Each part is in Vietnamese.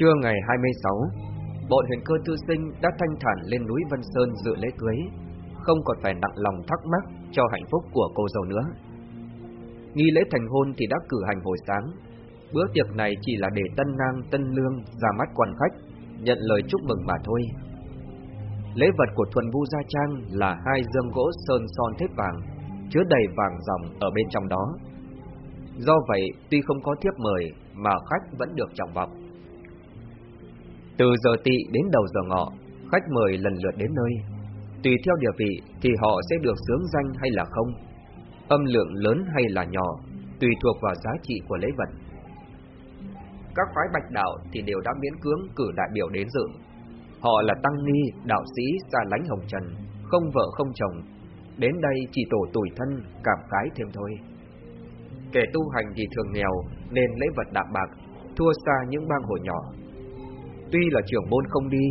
Trưa ngày 26, bọn huyền cơ tư sinh đã thanh thản lên núi Vân Sơn dự lễ cưới, không còn phải nặng lòng thắc mắc cho hạnh phúc của cô dâu nữa. Nghi lễ thành hôn thì đã cử hành hồi sáng, bữa tiệc này chỉ là để tân nang tân lương ra mắt quan khách, nhận lời chúc mừng mà thôi. Lễ vật của Thuần Vu Gia Trang là hai dương gỗ sơn son thép vàng, chứa đầy vàng dòng ở bên trong đó. Do vậy, tuy không có thiếp mời mà khách vẫn được trọng vọng. Từ giờ tị đến đầu giờ ngọ, khách mời lần lượt đến nơi. Tùy theo địa vị thì họ sẽ được sướng danh hay là không, âm lượng lớn hay là nhỏ, tùy thuộc vào giá trị của lễ vật. Các phái bạch đạo thì đều đã miễn cưỡng cử đại biểu đến dự. Họ là tăng ni, đạo sĩ xa lánh hồng trần, không vợ không chồng, đến đây chỉ tổ tủi thân, cảm khái thêm thôi. Kẻ tu hành thì thường nghèo nên lễ vật đạm bạc, thua xa những bang hội nhỏ. Tuy là trưởng môn không đi,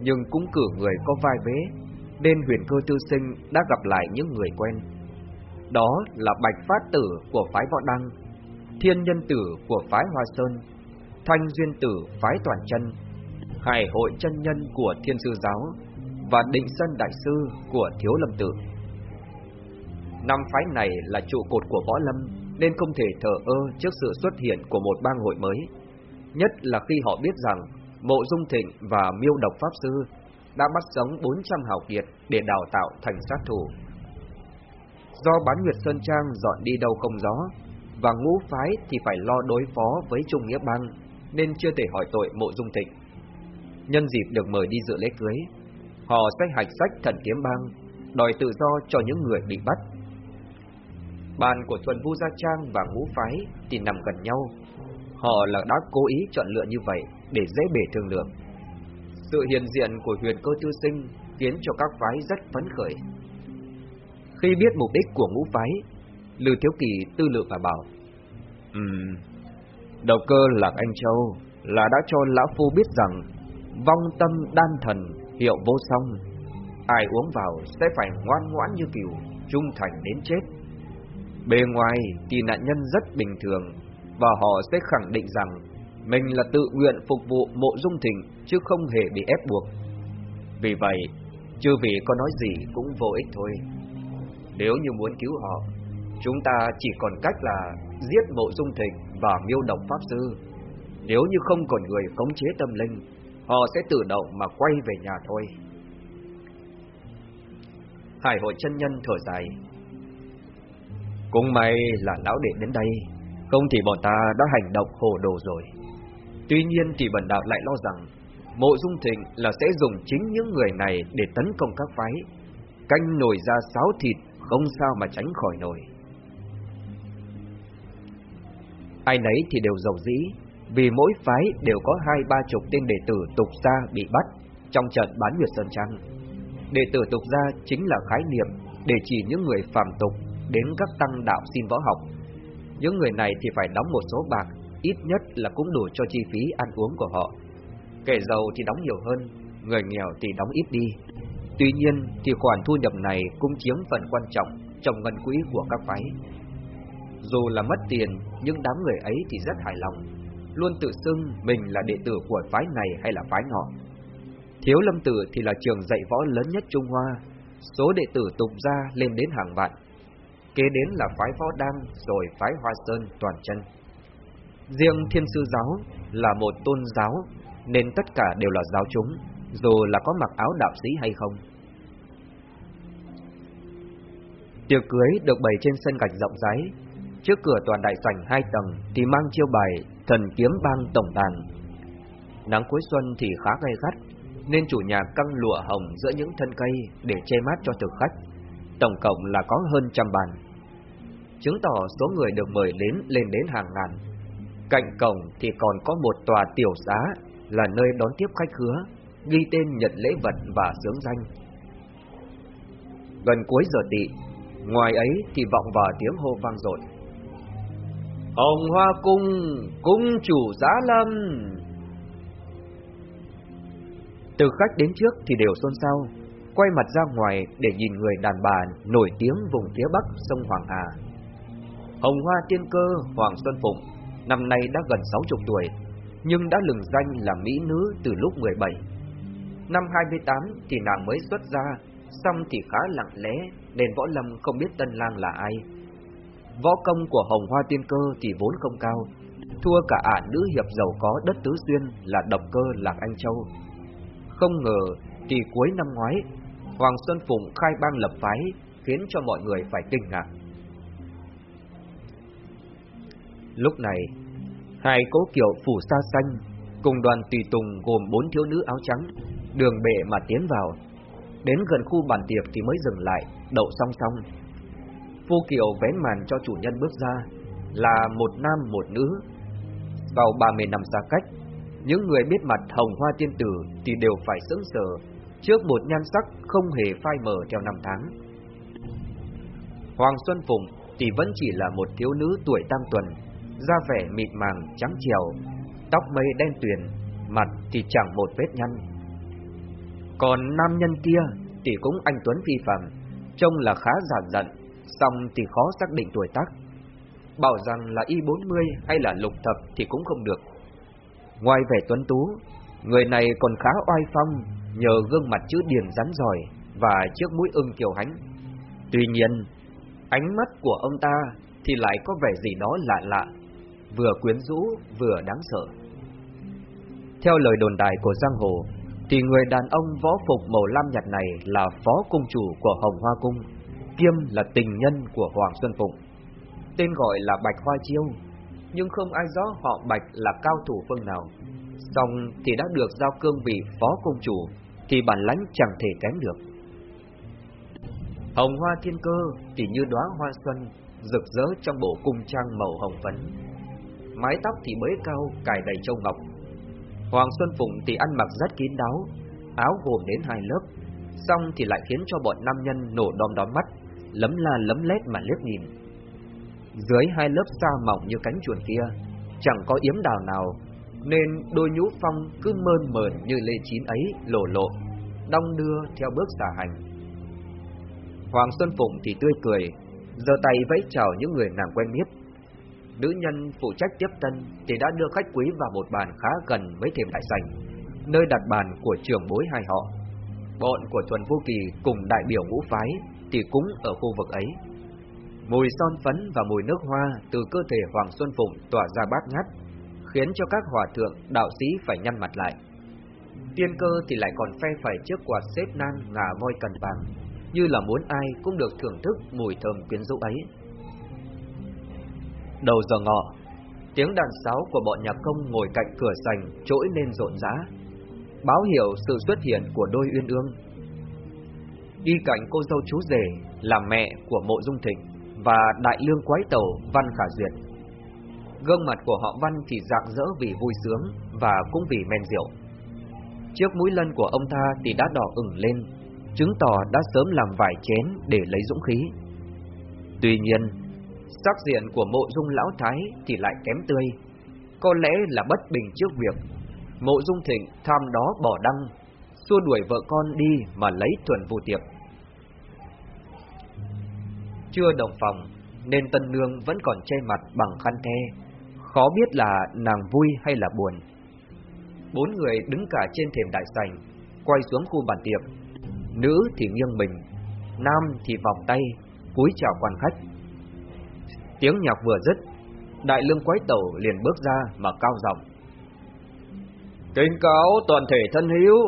nhưng cũng cử người có vai vế, nên huyền cơ tư sinh đã gặp lại những người quen. Đó là Bạch Phát Tử của phái Võ Đăng, Thiên Nhân Tử của phái Hoa Sơn, Thanh Duyên Tử phái Toàn Chân, Hải Hội Chân Nhân của Thiên Sư Giáo và Định sơn Đại Sư của Thiếu Lâm Tử. Năm phái này là trụ cột của võ lâm nên không thể thờ ơ trước sự xuất hiện của một bang hội mới. Nhất là khi họ biết rằng Mộ Dung Thịnh và Miêu Độc Pháp Sư đã bắt sống 400 hào kiệt để đào tạo thành sát thủ. Do bán Nguyệt Sơn Trang dọn đi đâu không gió, và ngũ phái thì phải lo đối phó với Trung Nghĩa Bang, nên chưa thể hỏi tội Mộ Dung Thịnh. Nhân dịp được mời đi dự lễ cưới, họ sẽ hạch sách thần kiếm bang, đòi tự do cho những người bị bắt. Bàn của Thuần Vu Gia Trang và ngũ phái thì nằm gần nhau. Họ là đã cố ý chọn lựa như vậy để dễ bể thương lượng. Sự hiện diện của huyền cơ tư sinh khiến cho các phái rất phấn khởi. Khi biết mục đích của ngũ phái, Lư Thiếu Kỳ tư lượng và bảo Ừm, đầu cơ Lạc Anh Châu là đã cho Lão Phu biết rằng vong tâm đan thần hiệu vô song. Ai uống vào sẽ phải ngoan ngoãn như kiểu, trung thành đến chết. Bề ngoài thì nạn nhân rất bình thường và họ sẽ khẳng định rằng mình là tự nguyện phục vụ mộ dung thịnh chứ không hề bị ép buộc. Vì vậy, chưa vị có nói gì cũng vô ích thôi. Nếu như muốn cứu họ, chúng ta chỉ còn cách là giết mộ dung thịnh và miêu độc pháp sư. Nếu như không còn người khống chế tâm linh, họ sẽ tự động mà quay về nhà thôi. Hải hội chân nhân thở dài. Cũng may là lão đệ đến đây, không thì bọn ta đã hành động hồ đồ rồi. Tuy nhiên thì bần đạo lại lo rằng Mộ Dung Thịnh là sẽ dùng chính những người này để tấn công các phái. Canh nổi ra sáo thịt không sao mà tránh khỏi nổi. Ai nấy thì đều giàu dĩ, vì mỗi phái đều có hai ba chục tên đệ tử tục gia bị bắt trong trận bán Nguyệt Sơn Trăng. Đệ tử tục gia chính là khái niệm để chỉ những người phàm tục đến các tăng đạo xin võ học. Những người này thì phải đóng một số bạc, ít nhất là cũng đủ cho chi phí ăn uống của họ. Kẻ giàu thì đóng nhiều hơn, người nghèo thì đóng ít đi. Tuy nhiên thì khoản thu nhập này cũng chiếm phần quan trọng trong ngân quỹ của các phái. Dù là mất tiền, nhưng đám người ấy thì rất hài lòng, luôn tự xưng mình là đệ tử của phái này hay là phái nọ. Thiếu Lâm Tử thì là trường dạy võ lớn nhất Trung Hoa, số đệ tử tục ra lên đến hàng vạn. Kế đến là phái võ đăng, rồi phái Hoa Sơn toàn chân. Riêng Thiên Sư Giáo là một tôn giáo, nên tất cả đều là giáo chúng, dù là có mặc áo đạo sĩ hay không. Tiệc cưới được bày trên sân gạch rộng rãi, trước cửa toàn đại sảnh hai tầng thì mang chiêu bài thần kiếm bang tổng đàn. Nắng cuối xuân thì khá gay gắt, nên chủ nhà căng lụa hồng giữa những thân cây để che mát cho thực khách. Tổng cộng là có hơn trăm bàn. Chứng tỏ số người được mời đến lên đến hàng ngàn. Cạnh cổng thì còn có một tòa tiểu xá là nơi đón tiếp khách khứa, ghi tên nhận lễ vật và sướng danh. Gần cuối giờ tị, ngoài ấy thì vọng vào tiếng hô vang dội. Hồng Hoa Cung, cung chủ giá lâm. Từ khách đến trước thì đều xôn xao, quay mặt ra ngoài để nhìn người đàn bà nổi tiếng vùng phía bắc sông Hoàng Hà. Hồng Hoa Tiên Cơ Hoàng Xuân Phụng, năm nay đã gần sáu chục tuổi, nhưng đã lừng danh là mỹ nữ từ lúc 17. Năm 28 thì nàng mới xuất ra, xong thì khá lặng lẽ, nên võ lâm không biết tân lang là ai. Võ công của Hồng Hoa Tiên Cơ thì vốn không cao, thua cả ả nữ hiệp giàu có đất tứ xuyên là độc cơ Lạc Anh Châu. Không ngờ thì cuối năm ngoái, Hoàng Xuân Phụng khai bang lập phái, khiến cho mọi người phải kinh ngạc. Lúc này, hai cố kiểu phủ sa xanh cùng đoàn tùy tùng gồm bốn thiếu nữ áo trắng đường bệ mà tiến vào. Đến gần khu bàn tiệc thì mới dừng lại, đậu song song. Phu Kiều vén màn cho chủ nhân bước ra, là một nam một nữ. Sau 30 năm xa cách, những người biết mặt hồng hoa tiên tử thì đều phải sững sờ trước một nhan sắc không hề phai mờ theo năm tháng. Hoàng Xuân Phùng thì vẫn chỉ là một thiếu nữ tuổi tam tuần, da vẻ mịn màng trắng trèo, tóc mây đen tuyền, mặt thì chẳng một vết nhăn. Còn nam nhân kia thì cũng anh Tuấn phi phàm, trông là khá giản giận, song thì khó xác định tuổi tác. Bảo rằng là y 40 hay là lục thập thì cũng không được. Ngoài vẻ tuấn tú, người này còn khá oai phong nhờ gương mặt chữ điển rắn giỏi và chiếc mũi ưng kiều hánh. Tuy nhiên, ánh mắt của ông ta thì lại có vẻ gì đó lạ lạ, vừa quyến rũ vừa đáng sợ. Theo lời đồn đại của giang hồ, thì người đàn ông võ phục màu lam nhạt này là phó cung chủ của Hồng Hoa Cung, kiêm là tình nhân của Hoàng Xuân Phụng. Tên gọi là Bạch Hoa Chiêu, nhưng không ai rõ họ Bạch là cao thủ phương nào. Xong thì đã được giao cương vị phó cung chủ, thì bản lãnh chẳng thể kém được. Hồng Hoa Thiên Cơ thì như đóa hoa xuân, rực rỡ trong bộ cung trang màu hồng phấn. Mái tóc thì mới cao, cài đầy châu ngọc, Hoàng Xuân Phụng thì ăn mặc rất kín đáo, áo gồm đến hai lớp, xong thì lại khiến cho bọn nam nhân nổ đom đóm mắt, lấm la lấm lét mà liếc nhìn. Dưới hai lớp da mỏng như cánh chuồn kia, chẳng có yếm đào nào, nên đôi nhũ phong cứ mơn mờn như lê chín ấy lộ lộ, đong đưa theo bước xà hành. Hoàng Xuân Phụng thì tươi cười, giơ tay vẫy chào những người nàng quen biết, Nữ nhân phụ trách tiếp tân thì đã đưa khách quý vào một bàn khá gần với thềm đại sảnh, nơi đặt bàn của trưởng bối hai họ. Bọn của Thuần Vô Kỳ cùng đại biểu ngũ phái thì cũng ở khu vực ấy. Mùi son phấn và mùi nước hoa từ cơ thể Hoàng Xuân Phụng tỏa ra bát ngát, khiến cho các hòa thượng, đạo sĩ phải nhăn mặt lại. Tiên cơ thì lại còn phe phải chiếc quạt xếp nang ngả voi cần vàng, như là muốn ai cũng được thưởng thức mùi thơm quyến rũ ấy. Đầu giờ ngọ, tiếng đàn sáo của bọn nhạc công ngồi cạnh cửa sành trỗi lên rộn rã, báo hiệu sự xuất hiện của đôi uyên ương. Đi cạnh cô dâu chú rể là mẹ của mộ dung thịnh và đại lương quái tàu Văn Khả Duyệt. Gương mặt của họ Văn thì rạng rỡ vì vui sướng và cũng vì men rượu. Chiếc mũi lân của ông ta thì đã đỏ ửng lên, chứng tỏ đã sớm làm vài chén để lấy dũng khí. Tuy nhiên, Sắc diện của mộ dung lão thái thì lại kém tươi. Có lẽ là bất bình trước việc, Mộ dung thịnh tham đó bỏ đăng, Xua đuổi vợ con đi mà lấy thuần vô tiệp. Chưa đồng phòng, Nên tân nương vẫn còn che mặt bằng khăn the. Khó biết là nàng vui hay là buồn. Bốn người đứng cả trên thềm đại sảnh, Quay xuống khu bàn tiệc. Nữ thì nghiêng mình, Nam thì vòng tay, cúi chào quan khách. Tiếng nhạc vừa dứt, đại lương quái tẩu liền bước ra mà cao giọng. Kính cáo toàn thể thân hữu,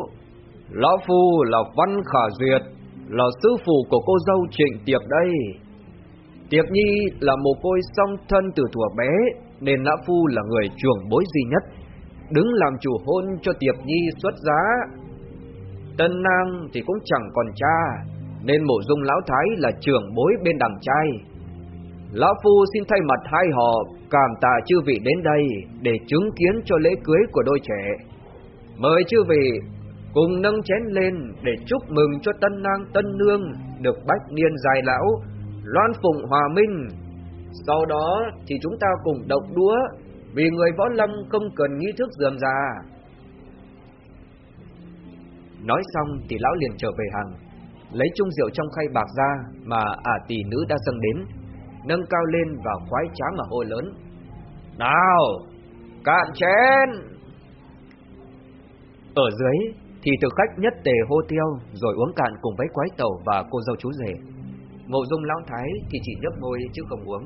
lão phu là Văn Khả Duyệt, là sư phụ của cô dâu Trịnh Tiệp đây. Tiệp Nhi là một côi song thân từ thuở bé, nên lão phu là người trưởng bối duy nhất, đứng làm chủ hôn cho Tiệp Nhi xuất giá. Tân Nang thì cũng chẳng còn cha, nên mộ dung lão thái là trưởng bối bên đằng trai. Lão Phu xin thay mặt hai họ cảm tạ chư vị đến đây để chứng kiến cho lễ cưới của đôi trẻ. Mời chư vị cùng nâng chén lên để chúc mừng cho tân nang tân nương được bách niên dài lão, loan phụng hòa minh. Sau đó thì chúng ta cùng động đũa vì người võ lâm không cần nghi thức dườm già. Nói xong thì lão liền trở về hàng, lấy chung rượu trong khay bạc ra mà ả tỷ nữ đã dâng đến nâng cao lên và khoái trá mà hô lớn. Nào, cạn chén! Ở dưới thì thực khách nhất tề hô tiêu rồi uống cạn cùng với quái tẩu và cô dâu chú rể. Mộ dung lão thái thì chỉ nhấp môi chứ không uống.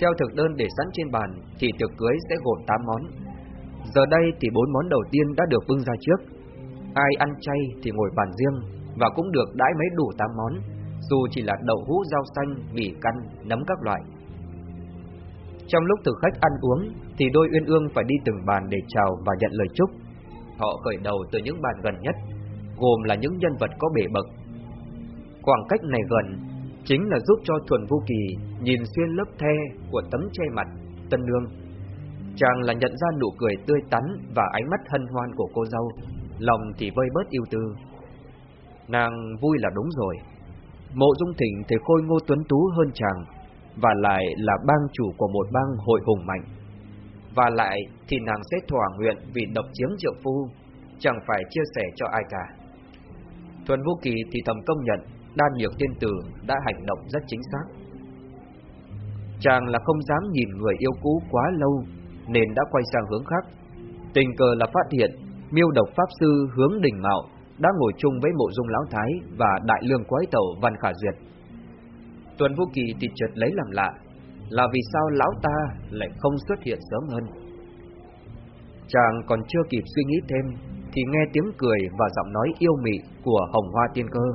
Theo thực đơn để sẵn trên bàn thì tiệc cưới sẽ gồm 8 món. Giờ đây thì bốn món đầu tiên đã được bưng ra trước. Ai ăn chay thì ngồi bàn riêng và cũng được đãi mấy đủ 8 món, dù chỉ là đậu hũ, rau xanh, mì căn, nấm các loại. Trong lúc thực khách ăn uống thì đôi uyên ương phải đi từng bàn để chào và nhận lời chúc. Họ khởi đầu từ những bàn gần nhất, gồm là những nhân vật có bể bậc. Khoảng cách này gần chính là giúp cho Thuần Vô Kỳ nhìn xuyên lớp the của tấm che mặt Tân Nương. Chàng là nhận ra nụ cười tươi tắn và ánh mắt hân hoan của cô dâu, lòng thì vơi bớt yêu tư. Nàng vui là đúng rồi. Mộ Dung Thịnh thì khôi ngô tuấn tú hơn chàng, và lại là bang chủ của một bang hội hùng mạnh. Và lại thì nàng sẽ thỏa nguyện vì độc chiếm triệu phu, chẳng phải chia sẻ cho ai cả. Thuần vũ Kỳ thì thầm công nhận đan nhược tiên tử đã hành động rất chính xác. Chàng là không dám nhìn người yêu cũ quá lâu, nên đã quay sang hướng khác. Tình cờ là phát hiện miêu độc pháp sư hướng đỉnh mạo đã ngồi chung với mộ dung lão thái và đại lương quái tẩu văn khả duyệt. Tuần vũ Kỳ thì chợt lấy làm lạ, là vì sao lão ta lại không xuất hiện sớm hơn. Chàng còn chưa kịp suy nghĩ thêm, thì nghe tiếng cười và giọng nói yêu mị của Hồng Hoa Tiên Cơ.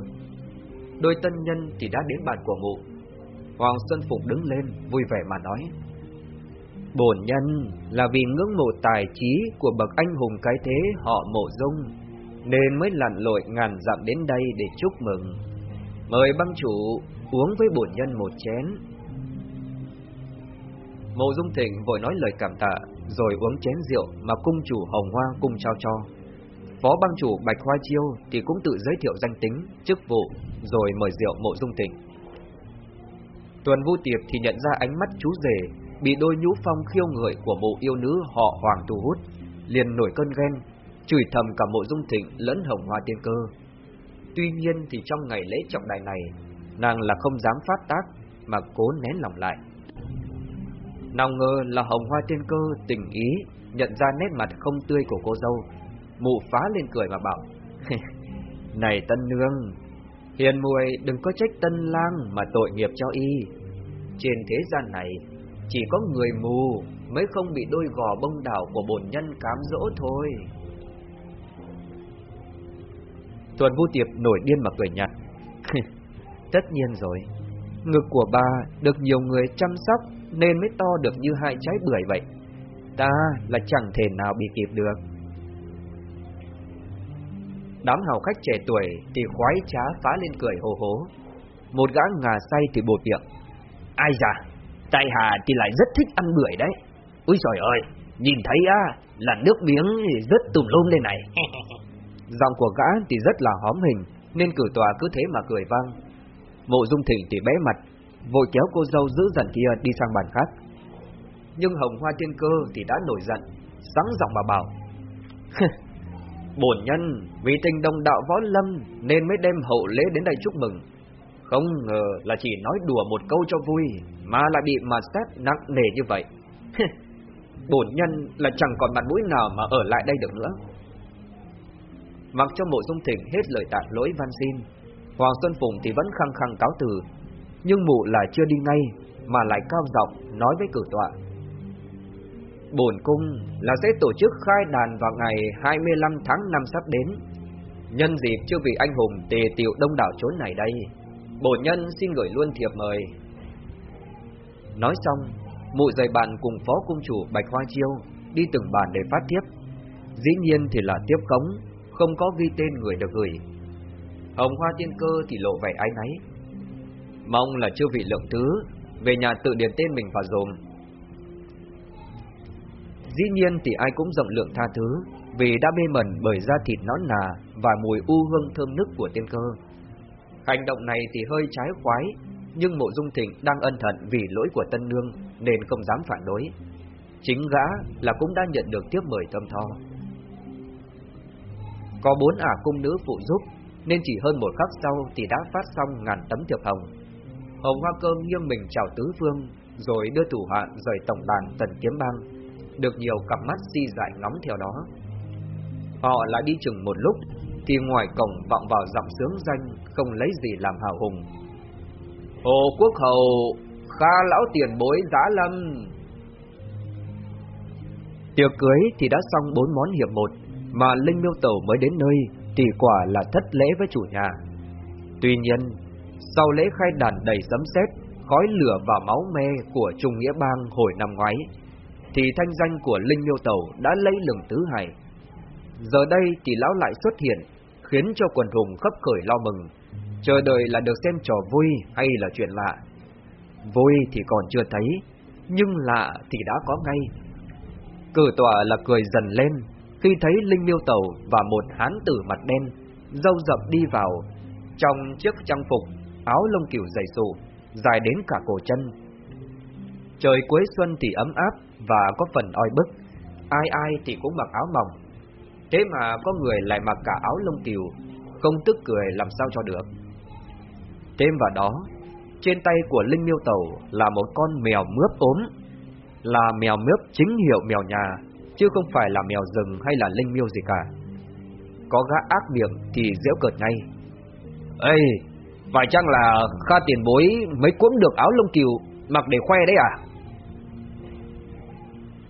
Đôi tân nhân thì đã đến bàn của mụ. Hoàng Xuân Phục đứng lên, vui vẻ mà nói. Bổn nhân là vì ngưỡng mộ tài trí của bậc anh hùng cái thế họ mộ dung, nên mới lặn lội ngàn dặm đến đây để chúc mừng. Mời băng chủ uống với bổn nhân một chén. Mộ Dung Thịnh vội nói lời cảm tạ, rồi uống chén rượu mà cung chủ Hồng Hoa cung trao cho. Phó băng chủ Bạch Hoa Chiêu thì cũng tự giới thiệu danh tính, chức vụ, rồi mời rượu Mộ Dung Thịnh. Tuần Vu Tiệp thì nhận ra ánh mắt chú rể bị đôi nhũ phong khiêu ngợi của bộ yêu nữ họ Hoàng thu hút, liền nổi cơn ghen, chửi thầm cả Mộ Dung Thịnh lẫn Hồng Hoa Tiên Cơ. Tuy nhiên thì trong ngày lễ trọng đại này, nàng là không dám phát tác mà cố nén lòng lại. Nào ngờ là hồng hoa tiên cơ tình ý nhận ra nét mặt không tươi của cô dâu, mụ phá lên cười mà bảo: "Này tân nương, hiền muội đừng có trách tân lang mà tội nghiệp cho y. Trên thế gian này chỉ có người mù mới không bị đôi gò bông đảo của bổn nhân cám dỗ thôi." Tuần Vu Tiệp nổi điên mà cười nhạt. Tất nhiên rồi, ngực của bà được nhiều người chăm sóc nên mới to được như hai trái bưởi vậy. Ta là chẳng thể nào bị kịp được. Đám hào khách trẻ tuổi thì khoái trá phá lên cười hồ hố. Một gã ngà say thì bột miệng. Ai già, tại Hà thì lại rất thích ăn bưởi đấy. Úi trời ơi, nhìn thấy á, là nước miếng rất tùm lum lên này. Giọng của gã thì rất là hóm hình, nên cử tòa cứ thế mà cười vang. Mộ Dung Thịnh thì bé mặt, vội kéo cô dâu giữ dần kia đi sang bàn khác. Nhưng Hồng Hoa Tiên Cơ thì đã nổi giận, sáng giọng mà bảo: "Bổn nhân vì tình đồng đạo võ lâm nên mới đem hậu lễ đến đây chúc mừng. Không ngờ là chỉ nói đùa một câu cho vui mà lại bị mà xét nặng nề như vậy. Bổn nhân là chẳng còn mặt mũi nào mà ở lại đây được nữa." Mặc cho Mộ Dung Thịnh hết lời tạ lỗi van xin, Hoàng Xuân Phùng thì vẫn khăng khăng cáo từ, nhưng mụ là chưa đi ngay mà lại cao giọng nói với cử tọa. Bổn cung là sẽ tổ chức khai đàn vào ngày 25 tháng 5 sắp đến. Nhân dịp chưa vị anh hùng tề tiệu đông đảo chốn này đây, bổn nhân xin gửi luôn thiệp mời. Nói xong, mụ rời bạn cùng phó cung chủ Bạch Hoa Chiêu đi từng bàn để phát tiếp. Dĩ nhiên thì là tiếp cống, không có ghi tên người được gửi. Hồng Hoa Tiên Cơ thì lộ vẻ ái náy. Mong là chưa vị lượng thứ, về nhà tự điền tên mình vào dồn. Dĩ nhiên thì ai cũng rộng lượng tha thứ, vì đã mê mẩn bởi da thịt nón nà và mùi u hương thơm nức của tiên cơ. Hành động này thì hơi trái khoái, nhưng mộ dung thịnh đang ân thận vì lỗi của tân nương nên không dám phản đối. Chính gã là cũng đã nhận được tiếp mời thơm tho. Có bốn ả cung nữ phụ giúp nên chỉ hơn một khắc sau thì đã phát xong ngàn tấm thiệp hồng. Hồng Hoa Cơ nghiêng mình chào tứ phương, rồi đưa thủ hạ rời tổng đàn tần kiếm bang, được nhiều cặp mắt si dại ngóng theo đó. Họ lại đi chừng một lúc Thì ngoài cổng vọng vào giọng sướng danh Không lấy gì làm hào hùng Hồ Quốc Hầu Kha lão tiền bối giá lâm Tiệc cưới thì đã xong bốn món hiệp một mà Linh Miêu Tẩu mới đến nơi Thì quả là thất lễ với chủ nhà. Tuy nhiên, Sau lễ khai đàn đầy sấm sét, Khói lửa và máu me của Trung Nghĩa Bang hồi năm ngoái, Thì thanh danh của Linh Miêu Tẩu đã lấy lừng tứ hải. Giờ đây thì lão lại xuất hiện, Khiến cho quần hùng khấp khởi lo mừng, Chờ đợi là được xem trò vui hay là chuyện lạ. Vui thì còn chưa thấy, Nhưng lạ thì đã có ngay. Cử tọa là cười dần lên. Khi thấy Linh Miêu Tẩu và một hán tử mặt đen Dâu rậm đi vào, Trong chiếc trang phục, Áo lông cừu dày sụ Dài đến cả cổ chân. Trời cuối xuân thì ấm áp Và có phần oi bức, Ai ai thì cũng mặc áo mỏng. Thế mà có người lại mặc cả áo lông kiều Không tức cười làm sao cho được. Thêm vào đó, Trên tay của Linh Miêu Tẩu Là một con mèo mướp ốm, Là mèo mướp chính hiệu mèo nhà. Chứ không phải là mèo rừng hay là Linh Miêu gì cả. Có gã ác miệng thì dễu cợt ngay. Ê Phải chăng là Kha tiền bối Mới cuốn được áo lông kiều Mặc để khoe đấy à?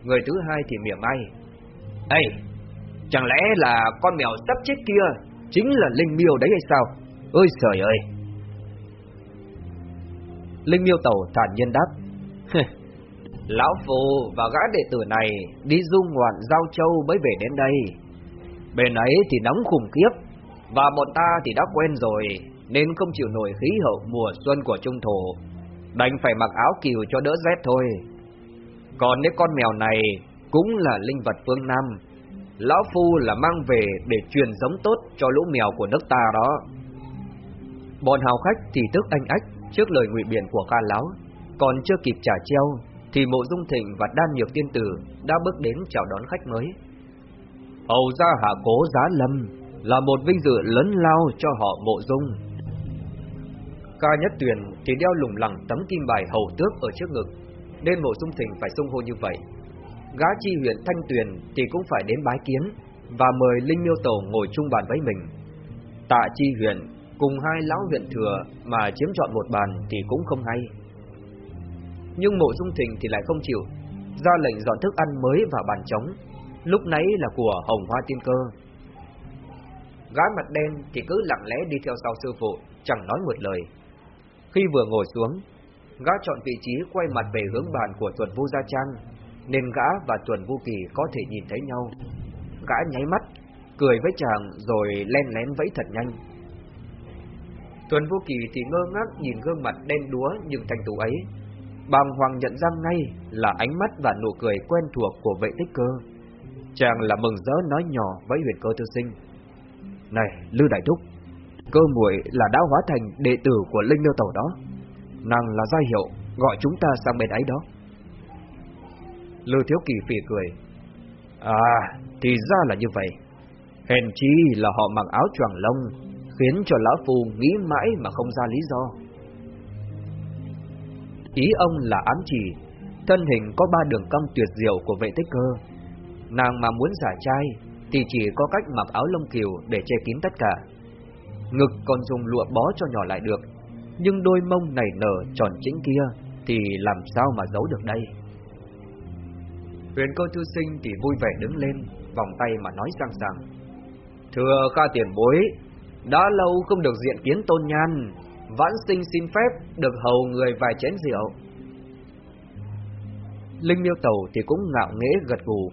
Người thứ hai thì miệng ai? Ê Chẳng lẽ là con mèo sắp chết kia Chính là Linh Miêu đấy hay sao? Ôi trời ơi! Linh Miêu Tẩu thản nhiên đáp Lão Phù và gã đệ tử này Đi du ngoạn Giao Châu mới về đến đây. Bên ấy thì nóng khủng khiếp Và bọn ta thì đã quen rồi Nên không chịu nổi khí hậu mùa xuân của trung thổ. Đành phải mặc áo kiều cho đỡ rét thôi. Còn nếu con mèo này Cũng là linh vật phương Nam. Lão Phu là mang về để truyền giống tốt cho lũ mèo của nước ta đó. Bọn hào khách thì tức anh ách trước lời ngụy biện của ca Lão, còn chưa kịp trả treo thì Mộ Dung Thịnh và Đan Nhược Tiên Tử đã bước đến chào đón khách mới. Hầu gia hạ cố giá lâm là một vinh dự lớn lao cho họ Mộ Dung. Ca Nhất Tuyền thì đeo lủng lẳng tấm kim bài hầu tước ở trước ngực, nên Mộ Dung Thịnh phải xung hô như vậy gã chi huyện Thanh Tuyền thì cũng phải đến bái kiến và mời Linh Miêu Tổ ngồi chung bàn với mình. Tạ chi huyện cùng hai lão huyện thừa mà chiếm chọn một bàn thì cũng không hay. Nhưng mộ dung thịnh thì lại không chịu, ra lệnh dọn thức ăn mới vào bàn trống, lúc nãy là của Hồng Hoa Tiên Cơ. Gái mặt đen thì cứ lặng lẽ đi theo sau sư phụ, chẳng nói một lời. Khi vừa ngồi xuống, gã chọn vị trí quay mặt về hướng bàn của tuần vu Gia Trang nên gã và Tuần Vu Kỳ có thể nhìn thấy nhau. Gã nháy mắt, cười với chàng rồi len lén vẫy thật nhanh. Tuần Vu Kỳ thì ngơ ngác nhìn gương mặt đen đúa nhưng thành tú ấy. Bàng hoàng nhận ra ngay là ánh mắt và nụ cười quen thuộc của vệ tích cơ. Chàng là mừng rỡ nói nhỏ với huyền cơ thư sinh. Này, Lư Đại Thúc, cơ muội là đã hóa thành đệ tử của Linh Nêu Tẩu đó. Nàng là gia hiệu, gọi chúng ta sang bên ấy đó. Lưu Thiếu Kỳ phỉ cười. À, thì ra là như vậy. Hèn chi là họ mặc áo choàng lông, khiến cho Lão phù nghĩ mãi mà không ra lý do. Ý ông là ám chỉ, thân hình có ba đường cong tuyệt diệu của vệ tích cơ. Nàng mà muốn giả trai, thì chỉ có cách mặc áo lông kiều để che kín tất cả. Ngực còn dùng lụa bó cho nhỏ lại được, nhưng đôi mông nảy nở tròn chính kia thì làm sao mà giấu được đây? Huyền cơ thư sinh thì vui vẻ đứng lên, vòng tay mà nói sang rằng: Thưa kha tiền bối, đã lâu không được diện kiến tôn nhan, vãn sinh xin phép được hầu người vài chén rượu. Linh miêu tàu thì cũng ngạo nghễ gật gù.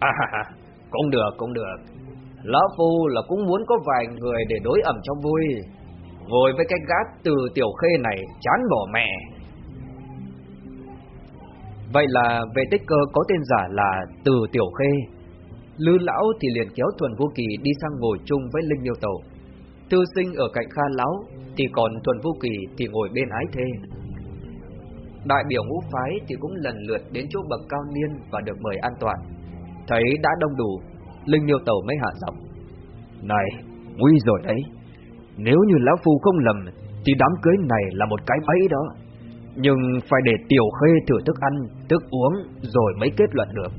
À, cũng được, cũng được. Lão Phu là cũng muốn có vài người để đối ẩm trong vui. Ngồi với cái gác từ tiểu khê này chán bỏ mẹ. Vậy là vệ tích cơ có tên giả là Từ Tiểu Khê. Lư lão thì liền kéo Thuần Vô Kỳ đi sang ngồi chung với Linh Miêu Tẩu. Tư sinh ở cạnh Kha lão thì còn Thuần Vô Kỳ thì ngồi bên ái thê. Đại biểu ngũ phái thì cũng lần lượt đến chỗ bậc cao niên và được mời an toàn. Thấy đã đông đủ, Linh Miêu Tẩu mới hạ giọng. Này, nguy rồi đấy. Nếu như lão phu không lầm thì đám cưới này là một cái bẫy đó. Nhưng phải để tiểu khê thử thức ăn, thức uống rồi mới kết luận được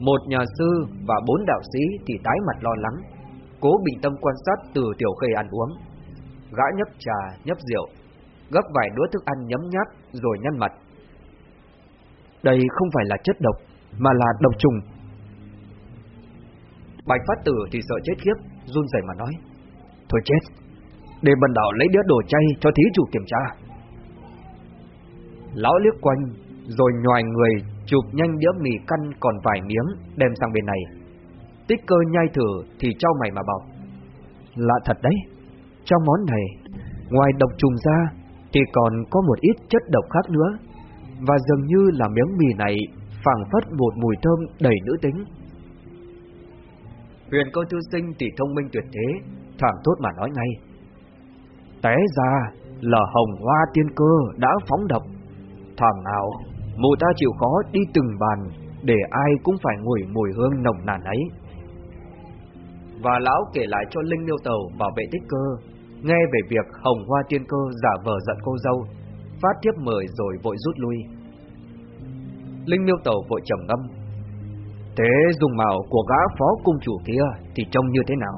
Một nhà sư và bốn đạo sĩ thì tái mặt lo lắng, cố bình tâm quan sát từ tiểu khê ăn uống. Gã nhấp trà, nhấp rượu, gấp vài đũa thức ăn nhấm nháp rồi nhăn mặt. Đây không phải là chất độc, mà là độc trùng. Bạch Phát Tử thì sợ chết khiếp, run rẩy mà nói. Thôi chết, để bần đạo lấy đĩa đồ chay cho thí chủ kiểm tra. Lão liếc quanh, rồi nhòi người chụp nhanh đĩa mì căn còn vài miếng đem sang bên này. Tích cơ nhai thử thì trao mày mà bảo. Lạ thật đấy, trong món này, ngoài độc trùng ra thì còn có một ít chất độc khác nữa, và dường như là miếng mì này phảng phất một mùi thơm đầy nữ tính. Huyền cơ thư sinh thì thông minh tuyệt thế, thẳng thốt mà nói ngay. Té ra là hồng hoa tiên cơ đã phóng độc. Thằng nào, mụ ta chịu khó đi từng bàn, để ai cũng phải ngửi mùi hương nồng nàn ấy. Và lão kể lại cho Linh Miêu Tàu bảo vệ tích cơ, nghe về việc hồng hoa tiên cơ giả vờ giận cô dâu, phát tiếp mời rồi vội rút lui. Linh Miêu Tàu vội trầm ngâm. Thế dùng mạo của gã phó cung chủ kia thì trông như thế nào?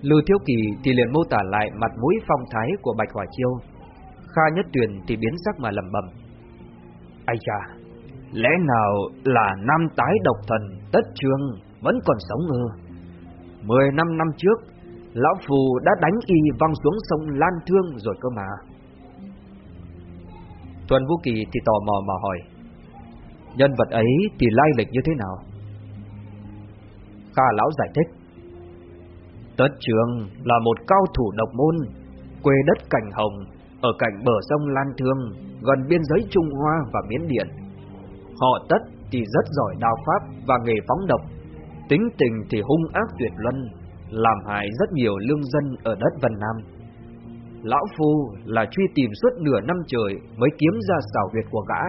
Lư Thiếu Kỳ thì liền mô tả lại mặt mũi phong thái của Bạch Hỏa Chiêu. Kha Nhất Tuyền thì biến sắc mà lẩm bẩm. Ây cha, lẽ nào là nam tái độc thần tất trương vẫn còn sống ư? Mười năm năm trước, Lão Phù đã đánh y văng xuống sông Lan Thương rồi cơ mà. Tuần Vũ Kỳ thì tò mò mà hỏi. Nhân vật ấy thì lai lịch như thế nào? Kha Lão giải thích. Tất Trường là một cao thủ độc môn, quê đất Cảnh Hồng, ở cạnh bờ sông Lan Thương, gần biên giới Trung Hoa và Miến Điện. Họ Tất thì rất giỏi đao pháp và nghề phóng độc, tính tình thì hung ác tuyệt luân, làm hại rất nhiều lương dân ở đất Vân Nam. Lão Phu là truy tìm suốt nửa năm trời mới kiếm ra xảo huyệt của gã.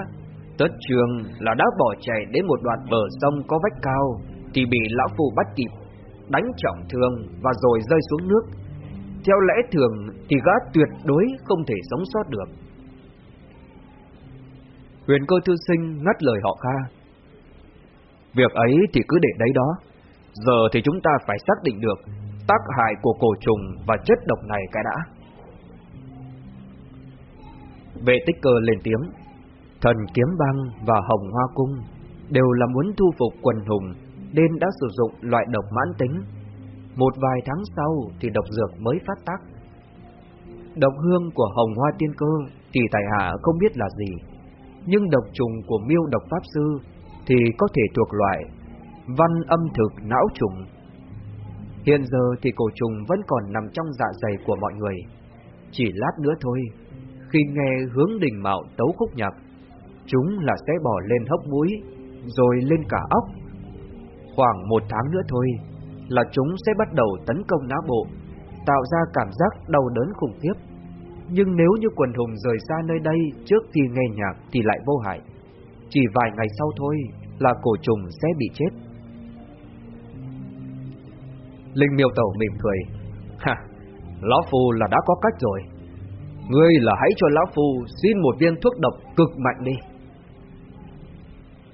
Tất trường là đã bỏ chạy đến một đoạn bờ sông có vách cao, thì bị Lão Phu bắt kịp đánh trọng thương và rồi rơi xuống nước. Theo lẽ thường thì gã tuyệt đối không thể sống sót được. Huyền cơ thư sinh ngắt lời họ Kha. Việc ấy thì cứ để đấy đó. Giờ thì chúng ta phải xác định được tác hại của cổ trùng và chất độc này cái đã. Vệ tích cơ lên tiếng, thần kiếm băng và hồng hoa cung đều là muốn thu phục quần hùng nên đã sử dụng loại độc mãn tính. Một vài tháng sau thì độc dược mới phát tác. Độc hương của hồng hoa tiên cơ thì tài hạ không biết là gì, nhưng độc trùng của miêu độc pháp sư thì có thể thuộc loại văn âm thực não trùng. Hiện giờ thì cổ trùng vẫn còn nằm trong dạ dày của mọi người. Chỉ lát nữa thôi, khi nghe hướng đình mạo tấu khúc nhạc, chúng là sẽ bỏ lên hốc mũi, rồi lên cả óc Khoảng một tháng nữa thôi là chúng sẽ bắt đầu tấn công não bộ, tạo ra cảm giác đau đớn khủng khiếp. Nhưng nếu như quần hùng rời xa nơi đây trước khi nghe nhạc thì lại vô hại. Chỉ vài ngày sau thôi là cổ trùng sẽ bị chết. Linh miêu tẩu mỉm cười. Ha, Lão Phu là đã có cách rồi. Ngươi là hãy cho Lão Phu xin một viên thuốc độc cực mạnh đi.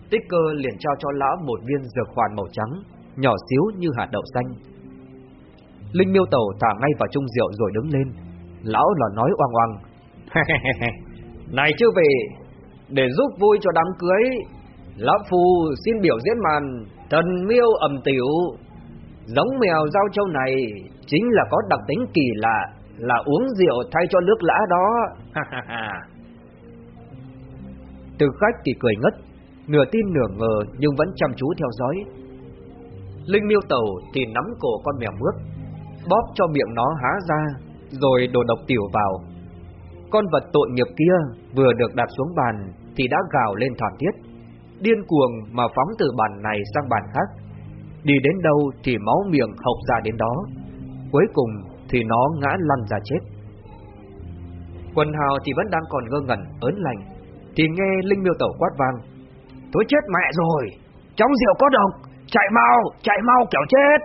Tích cơ liền trao cho lão một viên dược hoàn màu trắng, nhỏ xíu như hạt đậu xanh. Linh miêu tẩu thả ngay vào chung rượu rồi đứng lên. Lão là nói oang oang. này chưa về, để giúp vui cho đám cưới, Lão Phu xin biểu diễn màn thần miêu ẩm tiểu. Giống mèo giao châu này chính là có đặc tính kỳ lạ, là uống rượu thay cho nước lã đó. Từ khách thì cười ngất, nửa tin nửa ngờ nhưng vẫn chăm chú theo dõi. Linh miêu tàu thì nắm cổ con mèo mướp, bóp cho miệng nó há ra, rồi đổ độc tiểu vào. Con vật tội nghiệp kia vừa được đặt xuống bàn thì đã gào lên thảm thiết, điên cuồng mà phóng từ bàn này sang bàn khác. Đi đến đâu thì máu miệng hộc ra đến đó, cuối cùng thì nó ngã lăn ra chết. Quần hào thì vẫn đang còn ngơ ngẩn, ớn lành, thì nghe Linh miêu tẩu quát vang. Tôi chết mẹ rồi, trong rượu có độc, chạy mau, chạy mau kẻo chết.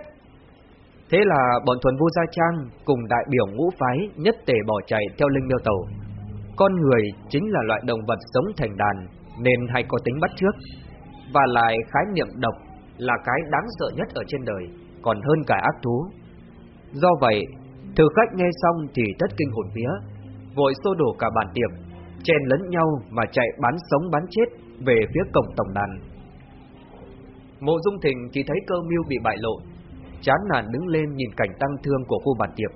Thế là bọn thuần vô gia trang cùng đại biểu ngũ phái nhất tề bỏ chạy theo linh miêu tàu. Con người chính là loại động vật sống thành đàn nên hay có tính bắt trước, và lại khái niệm độc là cái đáng sợ nhất ở trên đời, còn hơn cả ác thú. Do vậy, thực khách nghe xong thì tất kinh hồn vía, vội xô đổ cả bàn tiệc, chen lẫn nhau mà chạy bán sống bán chết về phía cổng tổng đàn. Mộ Dung Thịnh chỉ thấy cơ mưu bị bại lộ, chán nản đứng lên nhìn cảnh tăng thương của khu bàn tiệc,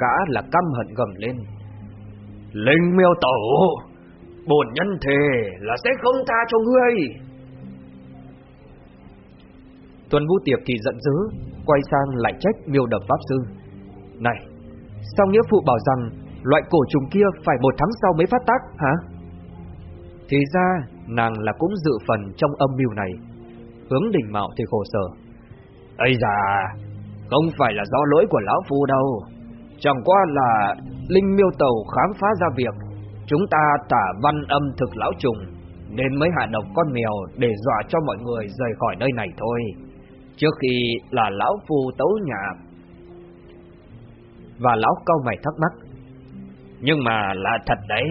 gã là căm hận gầm lên. Linh miêu tổ, bổn nhân thề là sẽ không tha cho ngươi. Tuần Vũ Tiệp thì giận dữ, quay sang lại trách miêu đập pháp sư. Này, sao nghĩa phụ bảo rằng loại cổ trùng kia phải một tháng sau mới phát tác hả? Thì ra nàng là cũng dự phần trong âm mưu này. Hướng đình mạo thì khổ sở. Ây da, không phải là do lỗi của lão phu đâu. Chẳng qua là Linh miêu tàu khám phá ra việc Chúng ta tả văn âm thực lão trùng Nên mới hạ độc con mèo Để dọa cho mọi người rời khỏi nơi này thôi Trước khi là lão phu tấu nhạc Và lão câu mày thắc mắc. Nhưng mà là thật đấy.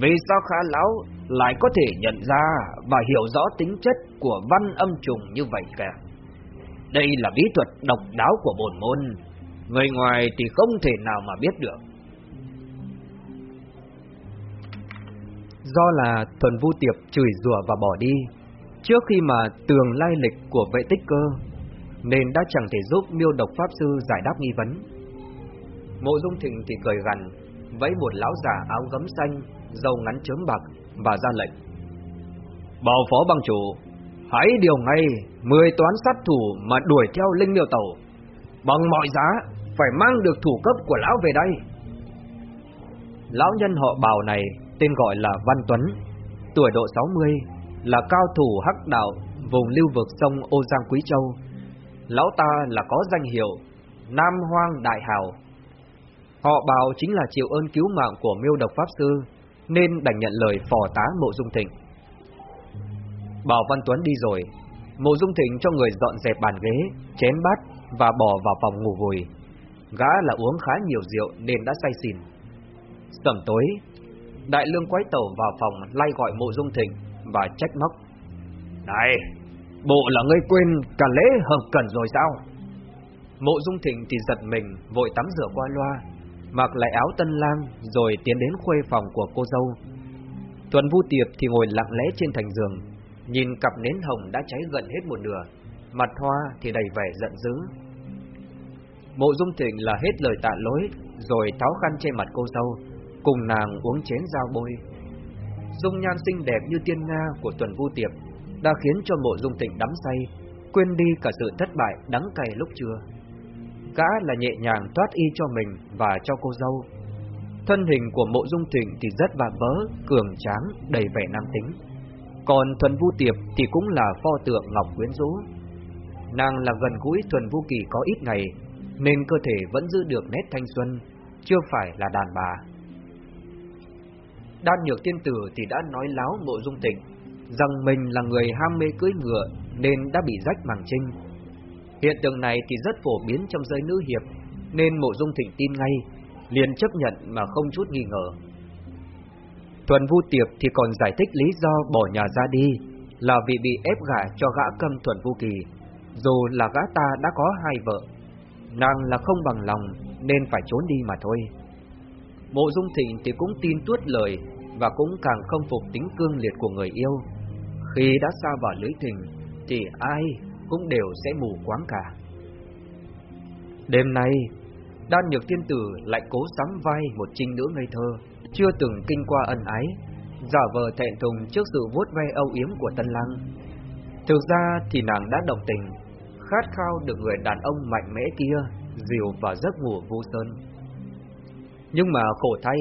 Vì sao khá lão lại có thể nhận ra Và hiểu rõ tính chất của văn âm trùng như vậy cả Đây là bí thuật độc đáo của bổn môn. Người ngoài thì không thể nào mà biết được. Do là Thuần Vu Tiệp chửi rủa và bỏ đi Trước khi mà tường lai lịch của vệ tích cơ Nên đã chẳng thể giúp miêu độc Pháp Sư giải đáp nghi vấn. Mộ Dung Thịnh thì cười gằn Vẫy một lão giả áo gấm xanh Dâu ngắn chớm bạc Và ra lệnh. Bảo phó băng chủ Hãy điều ngay Mười toán sát thủ mà đuổi theo Linh Miêu Tàu Bằng mọi giá Phải mang được thủ cấp của lão về đây. Lão nhân họ bào này tên gọi là Văn Tuấn, tuổi độ 60, là cao thủ hắc đạo vùng lưu vực sông Ô Giang Quý Châu. Lão ta là có danh hiệu Nam Hoang Đại Hào. Họ bảo chính là chịu ơn cứu mạng của miêu độc Pháp Sư, nên đành nhận lời phò tá Mộ Dung Thịnh. Bảo Văn Tuấn đi rồi, Mộ Dung Thịnh cho người dọn dẹp bàn ghế, chén bát và bỏ vào phòng ngủ vùi. Gã là uống khá nhiều rượu nên đã say xỉn. Sầm tối, Đại lương quái tẩu vào phòng lay gọi mộ dung thịnh và trách móc. Này, bộ là ngươi quên cả lễ hợp cần rồi sao? Mộ dung thịnh thì giật mình, vội tắm rửa qua loa, mặc lại áo tân lang rồi tiến đến khuê phòng của cô dâu. Tuần Vu Tiệp thì ngồi lặng lẽ trên thành giường, nhìn cặp nến hồng đã cháy gần hết một nửa, mặt hoa thì đầy vẻ giận dữ. Mộ Dung Thịnh là hết lời tạ lỗi, rồi tháo khăn che mặt cô dâu, cùng nàng uống chén dao bôi. Dung nhan xinh đẹp như tiên nga của Tuần Vu Tiệp đã khiến cho mộ dung tịnh đắm say, quên đi cả sự thất bại đắng cay lúc trưa. Gã là nhẹ nhàng toát y cho mình và cho cô dâu. Thân hình của mộ dung tịnh thì rất vạm vỡ, cường tráng, đầy vẻ nam tính. Còn Thuần Vu Tiệp thì cũng là pho tượng ngọc quyến rũ. Nàng là gần gũi Thuần Vu Kỳ có ít ngày, nên cơ thể vẫn giữ được nét thanh xuân, chưa phải là đàn bà. Đan nhược tiên tử thì đã nói láo mộ dung tịnh Rằng mình là người ham mê cưỡi ngựa Nên đã bị rách màng trinh Hiện tượng này thì rất phổ biến trong giới nữ hiệp, Nên mộ dung thịnh tin ngay, Liền chấp nhận mà không chút nghi ngờ. Thuần Vu Tiệp thì còn giải thích lý do bỏ nhà ra đi, Là vì bị ép gả cho gã câm Thuần Vu Kỳ. Dù là gã ta đã có hai vợ, Nàng là không bằng lòng Nên phải trốn đi mà thôi. Mộ Dung Thịnh thì cũng tin tuốt lời và cũng càng không phục tính cương liệt của người yêu. Khi đã xa vào lưới tình thì ai cũng đều sẽ mù quáng cả. Đêm nay, Đan Nhược Thiên Tử lại cố sắm vai một trinh nữ ngây thơ, chưa từng kinh qua ân ái, giả vờ thẹn thùng trước sự vuốt ve âu yếm của Tân Lăng. Thực ra thì nàng đã đồng tình, khát khao được người đàn ông mạnh mẽ kia dìu vào giấc ngủ vô sơn. Nhưng mà khổ thay,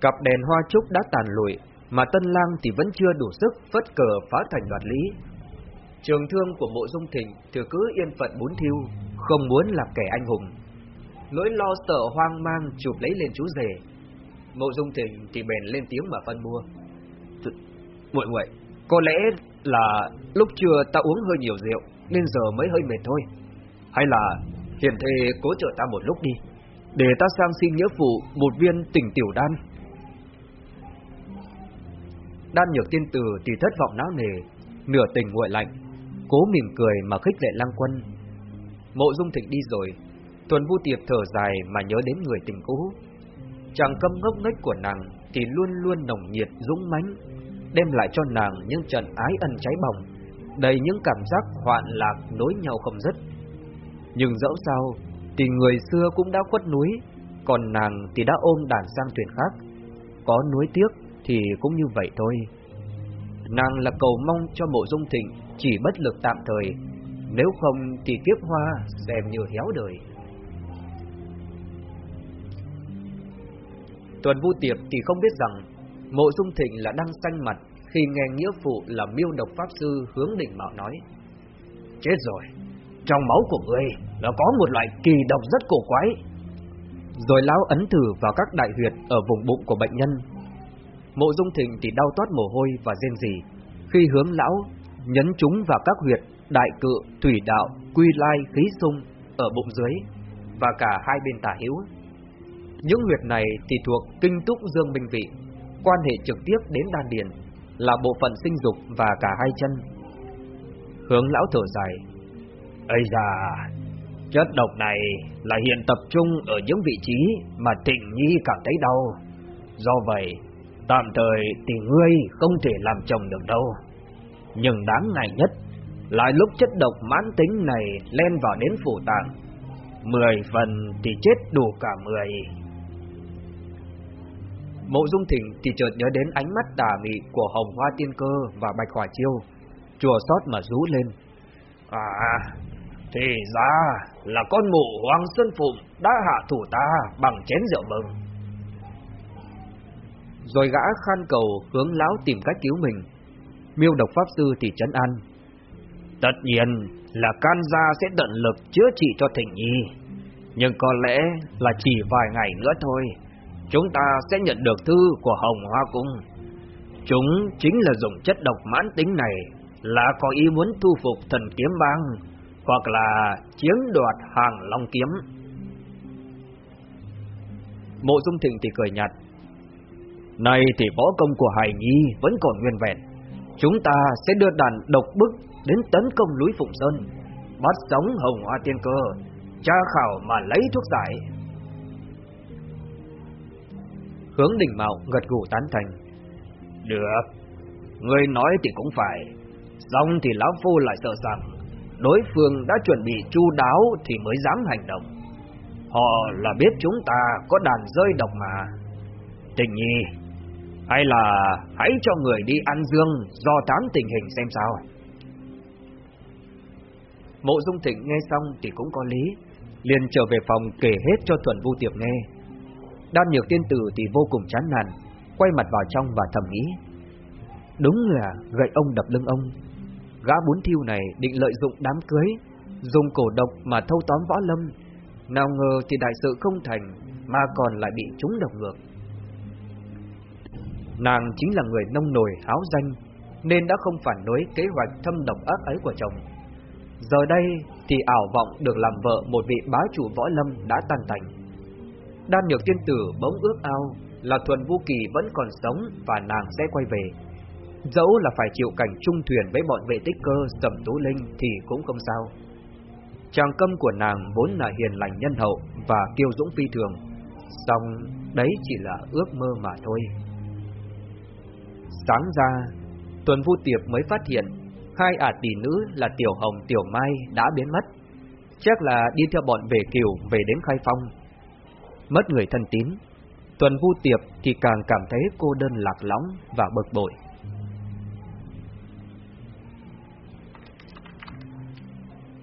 cặp đèn hoa trúc đã tàn lụi, mà Tân Lang thì vẫn chưa đủ sức phất cờ phá thành đoạt lý. Trường thương của mộ dung thịnh thì cứ yên phận bốn thiêu, không muốn làm kẻ anh hùng. Nỗi lo sợ hoang mang chụp lấy lên chú rể. Mộ dung thịnh thì bèn lên tiếng mà phân mua. Muội muội, có lẽ là lúc trưa ta uống hơi nhiều rượu nên giờ mới hơi mệt thôi. Hay là hiền thề cố trợ ta một lúc đi để ta sang xin nghĩa phụ một viên tỉnh tiểu đan. Đan nhược tiên tử thì thất vọng não nề, nửa tình nguội lạnh, cố mỉm cười mà khích lệ Lăng Quân. Mộ Dung Thịnh đi rồi, Tuần Vu Tiệp thở dài mà nhớ đến người tình cũ. Chàng câm ngốc nghếch của nàng thì luôn luôn nồng nhiệt dũng mãnh, đem lại cho nàng những trận ái ân cháy bỏng, đầy những cảm giác hoạn lạc nối nhau không dứt. Nhưng dẫu sao thì người xưa cũng đã khuất núi, còn nàng thì đã ôm đàn sang thuyền khác. Có núi tiếc thì cũng như vậy thôi. Nàng là cầu mong cho mộ dung thịnh chỉ bất lực tạm thời, nếu không thì kiếp hoa xem như héo đời. Tuần Vu Tiệp thì không biết rằng Mộ Dung Thịnh là đang xanh mặt khi nghe nghĩa phụ là miêu độc pháp sư hướng đỉnh mạo nói. Chết rồi, trong máu của người là có một loại kỳ độc rất cổ quái. Rồi lão ấn thử vào các đại huyệt ở vùng bụng của bệnh nhân. Mộ Dung Thịnh thì đau toát mồ hôi và rên rỉ khi hướng lão nhấn chúng vào các huyệt đại cự, thủy đạo, quy lai, khí sung ở bụng dưới và cả hai bên tả hữu. Những huyệt này thì thuộc kinh túc dương minh vị, quan hệ trực tiếp đến đan điền, là bộ phận sinh dục và cả hai chân. Hướng lão thở dài. Ây da, chất độc này là hiện tập trung ở những vị trí mà Trịnh Nhi cảm thấy đau. Do vậy, tạm thời thì ngươi không thể làm chồng được đâu. Nhưng đáng ngại nhất là lúc chất độc mãn tính này len vào đến phủ tạng. Mười phần thì chết đủ cả mười. Mộ Dung Thịnh thì chợt nhớ đến ánh mắt tà mị của Hồng Hoa Tiên Cơ và Bạch Hỏa Chiêu, chùa xót mà rú lên. À, thì ra là con mụ Hoàng Xuân Phụng đã hạ thủ ta bằng chén rượu mừng. Rồi gã khan cầu hướng lão tìm cách cứu mình. Miêu độc Pháp Sư thì chấn an. Tất nhiên là can gia sẽ tận lực chữa trị cho Thịnh Nhi, nhưng có lẽ là chỉ vài ngày nữa thôi chúng ta sẽ nhận được thư của Hồng Hoa Cung. Chúng chính là dùng chất độc mãn tính này là có ý muốn thu phục thần kiếm bang hoặc là chiếm đoạt hàng long kiếm. Mộ Dung Thịnh thì cười nhạt. Này thì võ công của Hải Nhi vẫn còn nguyên vẹn. Chúng ta sẽ đưa đàn độc bức đến tấn công núi Phụng Sơn, bắt sống Hồng Hoa Tiên Cơ, tra khảo mà lấy thuốc giải. Hướng đỉnh mạo gật gù tán thành Được Ngươi nói thì cũng phải Xong thì Lão Phu lại sợ rằng Đối phương đã chuẩn bị chu đáo Thì mới dám hành động Họ là biết chúng ta Có đàn rơi độc mà Tình nhi Hay là hãy cho người đi ăn dương Do tán tình hình xem sao Mộ Dung Thịnh nghe xong thì cũng có lý liền trở về phòng kể hết cho Thuần Vu Tiệp nghe Đan nhược tiên tử thì vô cùng chán nản, quay mặt vào trong và thầm nghĩ. Đúng là gậy ông đập lưng ông. Gã bốn thiêu này định lợi dụng đám cưới, dùng cổ độc mà thâu tóm võ lâm. Nào ngờ thì đại sự không thành, mà còn lại bị trúng độc ngược. Nàng chính là người nông nổi háo danh, nên đã không phản đối kế hoạch thâm độc ác ấy của chồng. Giờ đây thì ảo vọng được làm vợ một vị bá chủ võ lâm đã tan tành. Đan nhược tiên tử bỗng ước ao là thuần vô kỳ vẫn còn sống và nàng sẽ quay về. Dẫu là phải chịu cảnh chung thuyền với bọn vệ tích cơ sầm tú linh thì cũng không sao. Chàng câm của nàng vốn là hiền lành nhân hậu và kiêu dũng phi thường, song đấy chỉ là ước mơ mà thôi. Sáng ra, Tuần Vu Tiệp mới phát hiện hai ả tỷ nữ là Tiểu Hồng Tiểu Mai đã biến mất. Chắc là đi theo bọn về kiều về đến Khai Phong Mất người thân tín, Tuần Vu Tiệp thì càng cảm thấy cô đơn lạc lõng và bực bội.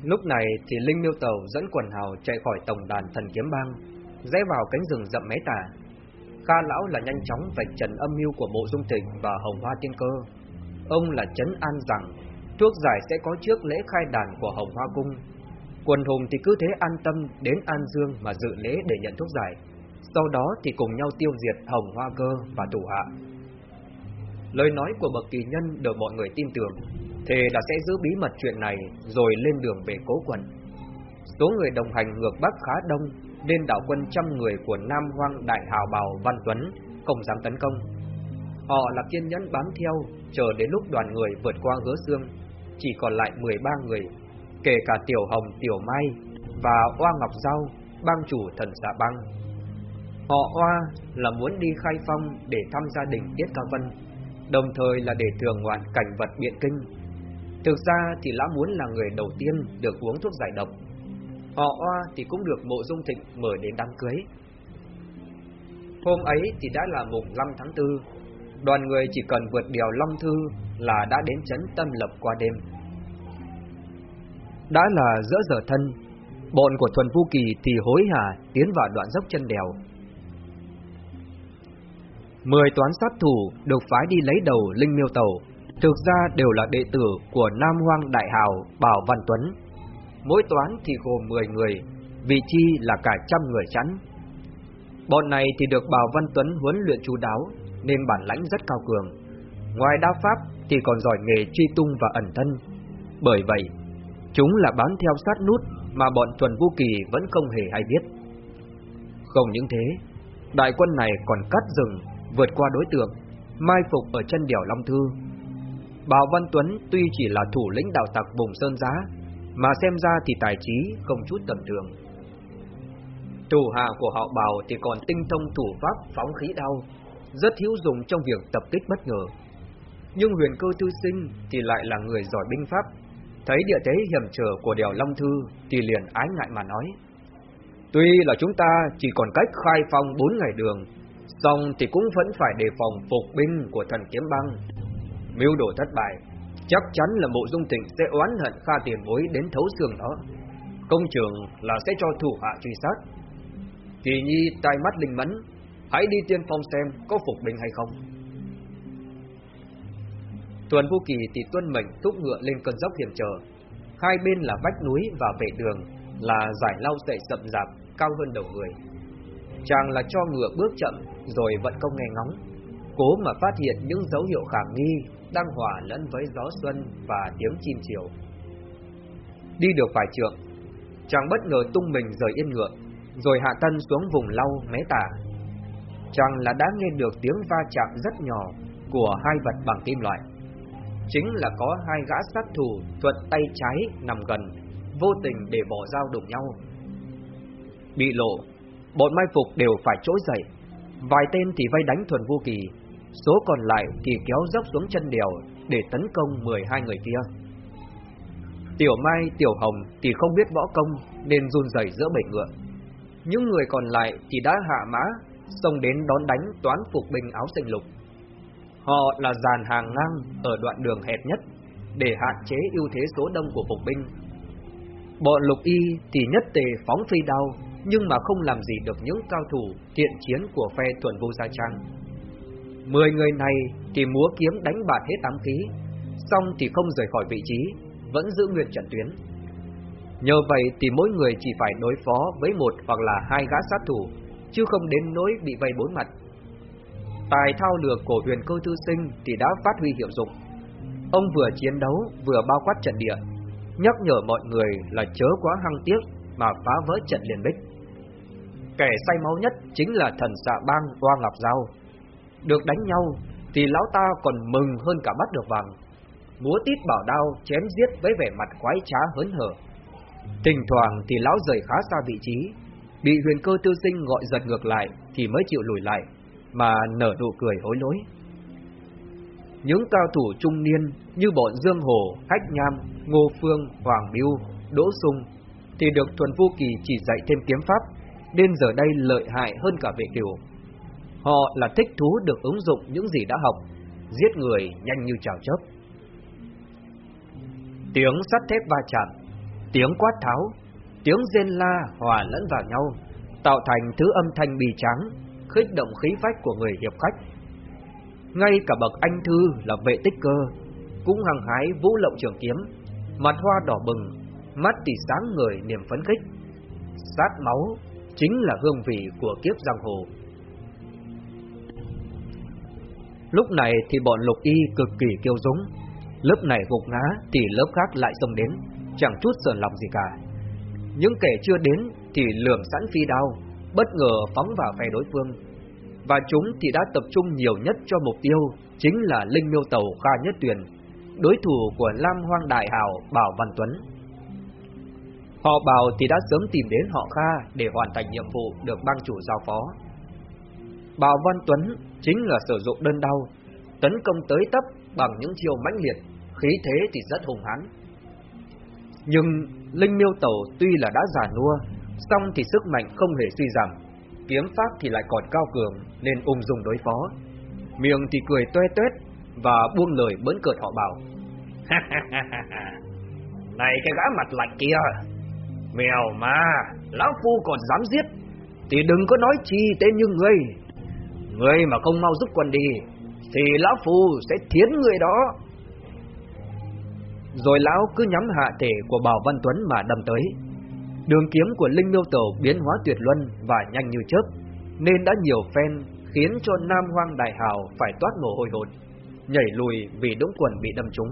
Lúc này thì Linh Miêu Tàu dẫn quần hào chạy khỏi tổng đàn thần kiếm bang, rẽ vào cánh rừng rậm mé tà. Kha lão là nhanh chóng vạch trần âm mưu của Mộ Dung Thịnh và Hồng Hoa Tiên Cơ. Ông là chấn an rằng thuốc giải sẽ có trước lễ khai đàn của Hồng Hoa Cung Quần hùng thì cứ thế an tâm đến An Dương mà dự lễ để nhận thuốc giải. Sau đó thì cùng nhau tiêu diệt Hồng Hoa Cơ và thủ hạ. Lời nói của bậc kỳ nhân được mọi người tin tưởng, thề là sẽ giữ bí mật chuyện này rồi lên đường về cố quần. Số người đồng hành ngược Bắc khá đông, nên đạo quân trăm người của Nam Hoang Đại Hào Bào Văn Tuấn không dám tấn công. Họ là kiên nhẫn bám theo, chờ đến lúc đoàn người vượt qua hứa xương chỉ còn lại 13 người, kể cả Tiểu Hồng, Tiểu Mai và Oa Ngọc Giao, bang chủ thần dạ xã băng. Họ Oa là muốn đi khai phong để thăm gia đình Tiết Cao Vân, đồng thời là để thường ngoạn cảnh vật biện kinh. Thực ra thì lão muốn là người đầu tiên được uống thuốc giải độc. Họ Oa thì cũng được mộ dung thịnh mời đến đám cưới. Hôm ấy thì đã là mùng 5 tháng 4, đoàn người chỉ cần vượt đèo Long Thư là đã đến trấn Tâm Lập qua đêm. Đã là giữa giờ thân, bọn của Thuần Vu Kỳ thì hối hả tiến vào đoạn dốc chân đèo. Mười toán sát thủ được phái đi lấy đầu Linh Miêu Tàu, thực ra đều là đệ tử của Nam Hoang Đại Hào Bảo Văn Tuấn. Mỗi toán thì gồm 10 người, vị chi là cả trăm người chắn. Bọn này thì được Bảo Văn Tuấn huấn luyện chú đáo, nên bản lãnh rất cao cường. Ngoài đao pháp thì còn giỏi nghề truy tung và ẩn thân. Bởi vậy, chúng là bám theo sát nút mà bọn Thuần Vũ Kỳ vẫn không hề hay biết. Không những thế, đại quân này còn cắt rừng, vượt qua đối tượng, mai phục ở chân đèo Long Thư. Bảo Văn Tuấn tuy chỉ là thủ lĩnh đạo tặc vùng Sơn Giá, mà xem ra thì tài trí không chút tầm thường. Thủ hạ của họ Bảo thì còn tinh thông thủ pháp phóng khí đau, rất hữu dụng trong việc tập kích bất ngờ. Nhưng huyền cơ thư sinh thì lại là người giỏi binh pháp, thấy địa thế hiểm trở của đèo Long Thư thì liền ái ngại mà nói. Tuy là chúng ta chỉ còn cách khai phong bốn ngày đường, xong thì cũng vẫn phải đề phòng phục binh của thần kiếm băng. Mưu đồ thất bại, chắc chắn là mộ dung tịnh sẽ oán hận pha tiền bối đến thấu xương đó. Công trường là sẽ cho thủ hạ truy sát. Kỳ nhi tai mắt linh mẫn, hãy đi tiên phong xem có phục binh hay không. Tuần vô Kỳ thì tuân mệnh thúc ngựa lên cơn dốc hiểm trở. Hai bên là vách núi và vệ đường, là giải lau dậy rậm rạp, cao hơn đầu người. Chàng là cho ngựa bước chậm, rồi vận công nghe ngóng, cố mà phát hiện những dấu hiệu khả nghi đang hòa lẫn với gió xuân và tiếng chim chiều. Đi được vài trượng, chàng bất ngờ tung mình rời yên ngựa, rồi hạ thân xuống vùng lau mé tả. Chàng là đã nghe được tiếng va chạm rất nhỏ của hai vật bằng kim loại chính là có hai gã sát thủ thuận tay trái nằm gần, vô tình để bỏ dao đụng nhau. Bị lộ, bọn mai phục đều phải trỗi dậy, vài tên thì vây đánh thuần vô kỳ, số còn lại thì kéo dốc xuống chân đèo để tấn công 12 người kia. Tiểu Mai, Tiểu Hồng thì không biết võ công nên run rẩy giữa bảy ngựa. Những người còn lại thì đã hạ mã, xông đến đón đánh toán phục binh áo xanh lục. Họ là dàn hàng ngang ở đoạn đường hẹp nhất để hạn chế ưu thế số đông của phục binh. Bọn lục y thì nhất tề phóng phi đao nhưng mà không làm gì được những cao thủ thiện chiến của phe thuần vô gia trang. Mười người này thì múa kiếm đánh bạt hết tám khí, xong thì không rời khỏi vị trí, vẫn giữ nguyên trận tuyến. Nhờ vậy thì mỗi người chỉ phải đối phó với một hoặc là hai gã sát thủ, chứ không đến nỗi bị vây bốn mặt. Tài thao lược của huyền cơ thư sinh thì đã phát huy hiệu dụng. Ông vừa chiến đấu vừa bao quát trận địa, nhắc nhở mọi người là chớ quá hăng tiếc mà phá vỡ trận liền bích. Kẻ say máu nhất chính là thần xạ bang Hoa Ngọc Giao. Được đánh nhau thì lão ta còn mừng hơn cả bắt được vàng. Múa tít bảo đao chém giết với vẻ mặt quái trá hớn hở. Thỉnh thoảng thì lão rời khá xa vị trí, bị huyền cơ tiêu sinh gọi giật ngược lại thì mới chịu lùi lại mà nở nụ cười hối lỗi. Những cao thủ trung niên như bọn Dương Hồ, Khách Nham, Ngô Phương, Hoàng Biêu, Đỗ Sung thì được Thuần vũ Kỳ chỉ dạy thêm kiếm pháp, nên giờ đây lợi hại hơn cả vệ kiều. Họ là thích thú được ứng dụng những gì đã học, giết người nhanh như chảo chớp. Tiếng sắt thép va chạm, tiếng quát tháo, tiếng rên la hòa lẫn vào nhau, tạo thành thứ âm thanh bì trắng, khích động khí phách của người hiệp khách. Ngay cả bậc anh thư là vệ tích cơ, cũng hăng hái vũ lộng trường kiếm, mặt hoa đỏ bừng, mắt thì sáng người niềm phấn khích. Sát máu chính là hương vị của kiếp giang hồ. Lúc này thì bọn lục y cực kỳ kiêu dũng, lớp này gục ngã thì lớp khác lại xông đến, chẳng chút sờn lòng gì cả. Những kẻ chưa đến thì lườm sẵn phi đao, bất ngờ phóng vào phe đối phương. Và chúng thì đã tập trung nhiều nhất cho mục tiêu chính là Linh Miêu Tàu Kha Nhất Tuyền, đối thủ của Lam Hoang Đại Hào Bảo Văn Tuấn. Họ Bảo thì đã sớm tìm đến họ Kha để hoàn thành nhiệm vụ được bang chủ giao phó. Bảo Văn Tuấn chính là sử dụng đơn đau, tấn công tới tấp bằng những chiêu mãnh liệt, khí thế thì rất hùng hãn. Nhưng Linh Miêu Tẩu tuy là đã già nua, song thì sức mạnh không hề suy giảm, kiếm pháp thì lại còn cao cường nên ung dung đối phó. Miệng thì cười toe toét và buông lời bấn cợt họ bảo. Này cái gã mặt lạnh kia, mèo mà, lão phu còn dám giết, thì đừng có nói chi tên như ngươi. Ngươi mà không mau giúp quân đi, thì lão phu sẽ thiến ngươi đó. Rồi lão cứ nhắm hạ thể của Bảo Văn Tuấn mà đâm tới. Đường kiếm của Linh Miêu Tổ biến hóa tuyệt luân và nhanh như chớp, nên đã nhiều phen khiến cho Nam Hoang Đại Hào phải toát mồ hôi hột, nhảy lùi vì đũng quần bị đâm trúng.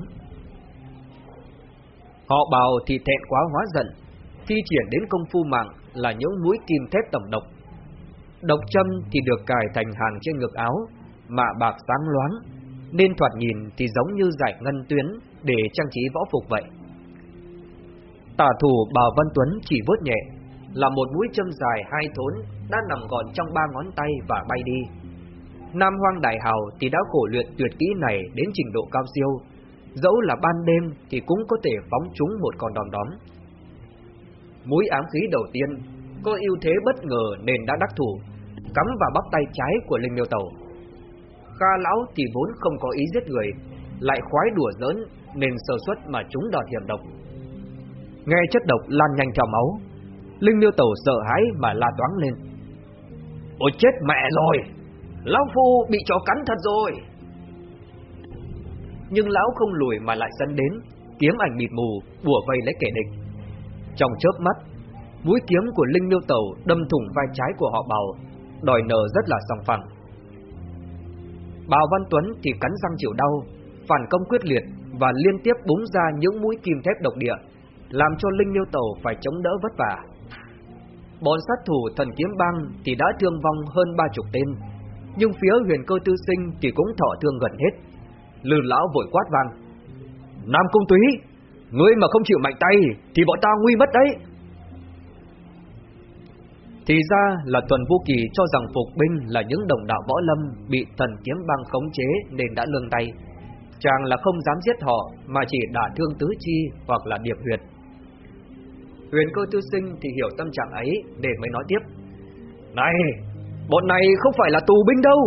Họ bào thì thẹn quá hóa giận, thi triển đến công phu mạng là những mũi kim thép tẩm độc. Độc châm thì được cài thành hàng trên ngực áo, mạ bạc sáng loáng, nên thoạt nhìn thì giống như giải ngân tuyến để trang trí võ phục vậy. Tả thủ Bảo Văn Tuấn chỉ vớt nhẹ, là một mũi châm dài hai thốn đã nằm gọn trong ba ngón tay và bay đi. Nam Hoang Đại Hào thì đã khổ luyện tuyệt kỹ này đến trình độ cao siêu, dẫu là ban đêm thì cũng có thể phóng chúng một con đòn đóm. Mũi ám khí đầu tiên có ưu thế bất ngờ nên đã đắc thủ, cắm vào bắp tay trái của Linh Miêu Tẩu. Kha lão thì vốn không có ý giết người, lại khoái đùa giỡn nên sơ suất mà chúng đòn hiểm độc. Nghe chất độc lan nhanh theo máu, Linh Miêu Tẩu sợ hãi mà la toáng lên. Ôi chết mẹ rồi, lão phu bị chó cắn thật rồi. Nhưng lão không lùi mà lại dẫn đến, kiếm ảnh mịt mù bùa vây lấy kẻ địch. Trong chớp mắt, mũi kiếm của Linh Miêu Tẩu đâm thủng vai trái của họ Bào, đòi nở rất là sòng phẳng. Bào Văn Tuấn thì cắn răng chịu đau, phản công quyết liệt và liên tiếp búng ra những mũi kim thép độc địa, làm cho Linh Miêu Tẩu phải chống đỡ vất vả. Bọn sát thủ thần kiếm băng thì đã thương vong hơn ba chục tên, nhưng phía huyền cơ tư sinh thì cũng thọ thương gần hết. Lư lão vội quát vang. Nam Cung Túy, ngươi mà không chịu mạnh tay thì bọn ta nguy mất đấy. Thì ra là Tuần vũ Kỳ cho rằng phục binh là những đồng đạo võ lâm bị thần kiếm băng khống chế nên đã lương tay. Chàng là không dám giết họ mà chỉ đả thương tứ chi hoặc là điệp huyệt. Huyền cơ tư sinh thì hiểu tâm trạng ấy để mới nói tiếp. Này, bọn này không phải là tù binh đâu.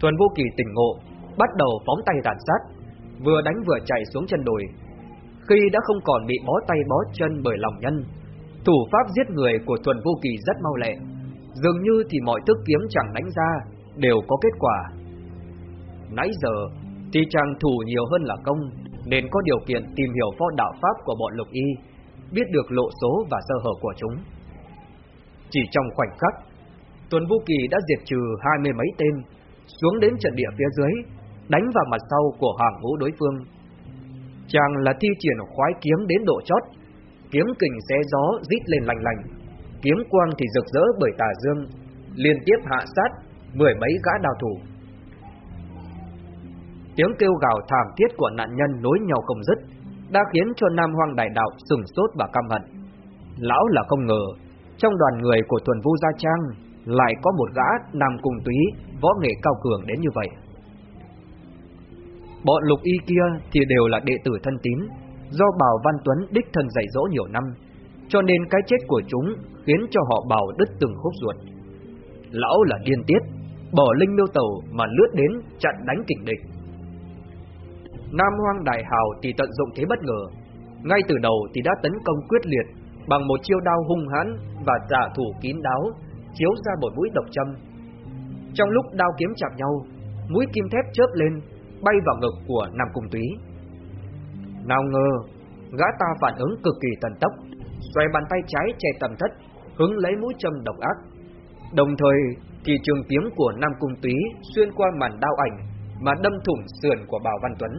Tuần vũ Kỳ tỉnh ngộ, bắt đầu phóng tay đàn sát, vừa đánh vừa chạy xuống chân đồi. Khi đã không còn bị bó tay bó chân bởi lòng nhân, thủ pháp giết người của Tuần Vô Kỳ rất mau lẹ, dường như thì mọi thức kiếm chẳng đánh ra đều có kết quả. Nãy giờ thì chàng thủ nhiều hơn là công, nên có điều kiện tìm hiểu võ đạo pháp của bọn lục y, biết được lộ số và sơ hở của chúng. Chỉ trong khoảnh khắc, Tuần Vũ Kỳ đã diệt trừ hai mươi mấy tên, xuống đến trận địa phía dưới, đánh vào mặt sau của hàng ngũ đối phương. Chàng là thi triển khoái kiếm đến độ chót, kiếm kình xé gió rít lên lành lành, kiếm quang thì rực rỡ bởi tà dương, liên tiếp hạ sát mười mấy gã đào thủ. Tiếng kêu gào thảm thiết của nạn nhân nối nhau không dứt, đã khiến cho Nam Hoang Đại Đạo sừng sốt và căm hận. Lão là không ngờ, trong đoàn người của Thuần Vu Gia Trang lại có một gã Nam cùng Túy võ nghệ cao cường đến như vậy. Bọn lục y kia thì đều là đệ tử thân tín, do Bảo Văn Tuấn đích thân dạy dỗ nhiều năm, cho nên cái chết của chúng khiến cho họ Bảo đứt từng khúc ruột. Lão là điên tiết, bỏ linh miêu tàu mà lướt đến chặn đánh kịch địch. Nam Hoang Đại Hào thì tận dụng thế bất ngờ, ngay từ đầu thì đã tấn công quyết liệt bằng một chiêu đao hung hãn và giả thủ kín đáo, chiếu ra một mũi độc châm. Trong lúc đao kiếm chạm nhau, mũi kim thép chớp lên, bay vào ngực của Nam Cung Túy. Nào ngờ, gã ta phản ứng cực kỳ tần tốc, xoay bàn tay trái che tầm thất, hứng lấy mũi châm độc ác. Đồng thời, thì trường kiếm của Nam Cung Túy xuyên qua màn đao ảnh mà đâm thủng sườn của Bảo Văn Tuấn.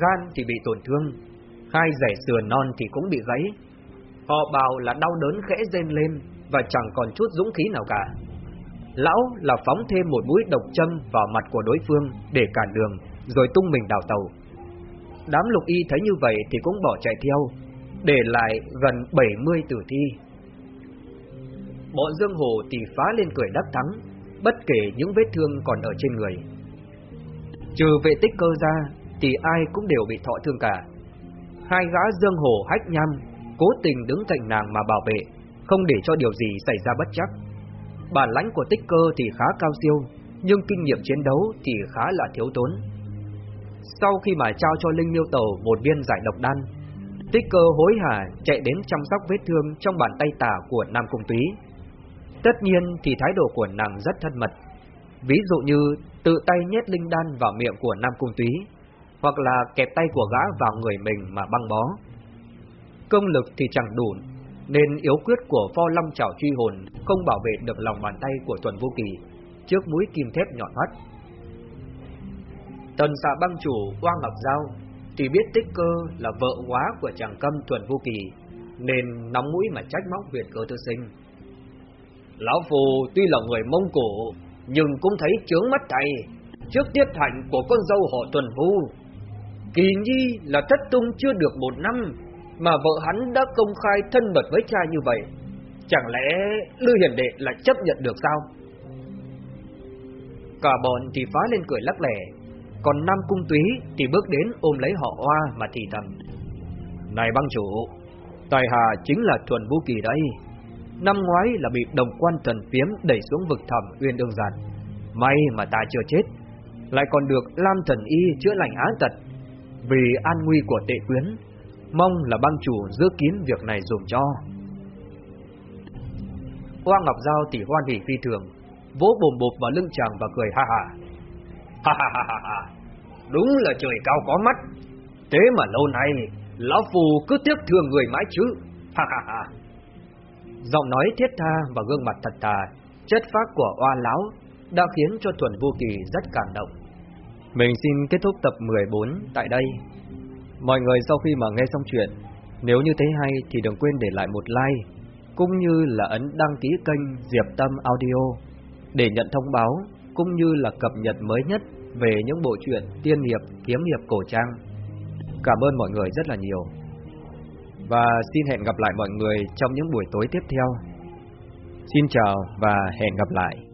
Gan thì bị tổn thương, hai rẻ sườn non thì cũng bị gãy. Họ Bảo là đau đớn khẽ rên lên và chẳng còn chút dũng khí nào cả. Lão là phóng thêm một mũi độc châm vào mặt của đối phương để cản đường, rồi tung mình đào tàu. Đám lục y thấy như vậy thì cũng bỏ chạy theo, để lại gần 70 tử thi. Bọn Dương Hồ thì phá lên cười đắc thắng, bất kể những vết thương còn ở trên người. Trừ vệ tích cơ ra, thì ai cũng đều bị thọ thương cả. Hai gã Dương Hồ hách nhăm cố tình đứng cạnh nàng mà bảo vệ, không để cho điều gì xảy ra bất chắc. Bản lãnh của tích cơ thì khá cao siêu, nhưng kinh nghiệm chiến đấu thì khá là thiếu tốn. Sau khi mà trao cho Linh Miêu Tàu một viên giải độc đan, tích cơ hối hả chạy đến chăm sóc vết thương trong bàn tay tả của Nam Cung Túy. Tất nhiên thì thái độ của nàng rất thân mật. Ví dụ như tự tay nhét linh đan vào miệng của Nam Cung Túy, hoặc là kẹp tay của gã vào người mình mà băng bó. Công lực thì chẳng đủ, nên yếu quyết của pho long chảo truy hồn không bảo vệ được lòng bàn tay của Tuần Vô Kỳ trước mũi kim thép nhọn hoắt. Tần xạ băng chủ Oang Ngọc Giao thì biết tích cơ là vợ quá của chàng câm Tuần Vô Kỳ, nên nóng mũi mà trách móc Việt cơ tư sinh. Lão Phù tuy là người Mông Cổ, nhưng cũng thấy chướng mắt tay trước tiết hạnh của con dâu họ Tuần Vu. Kỳ Nhi là thất tung chưa được một năm, mà vợ hắn đã công khai thân mật với cha như vậy. Chẳng lẽ Lư hiển Đệ lại chấp nhận được sao? Cả bọn thì phá lên cười lắc lẻ, còn Nam Cung Túy thì bước đến ôm lấy họ Hoa mà thì thầm. Này băng chủ, Tài Hà chính là Thuần Vũ Kỳ đây. Năm ngoái là bị đồng quan thần phiếm đẩy xuống vực thẳm uyên đương giàn. May mà ta chưa chết, lại còn được Lam Thần Y chữa lành án tật. Vì an nguy của tệ quyến, mong là băng chủ giữ kín việc này dùm cho. Hoa Ngọc Giao tỷ hoan hỉ phi thường, vỗ bồm bộp vào lưng chàng và cười ha ha. Ha ha ha ha ha, đúng là trời cao có mắt, thế mà lâu nay lão phù cứ tiếc thương người mãi chứ. Ha ha ha. Giọng nói thiết tha và gương mặt thật thà, chất phác của oa lão đã khiến cho Thuần Vô Kỳ rất cảm động. Mình xin kết thúc tập 14 tại đây. Mọi người sau khi mà nghe xong chuyện, nếu như thấy hay thì đừng quên để lại một like, cũng như là ấn đăng ký kênh Diệp Tâm Audio để nhận thông báo, cũng như là cập nhật mới nhất về những bộ truyện tiên hiệp, kiếm hiệp cổ trang. Cảm ơn mọi người rất là nhiều. Và xin hẹn gặp lại mọi người trong những buổi tối tiếp theo. Xin chào và hẹn gặp lại.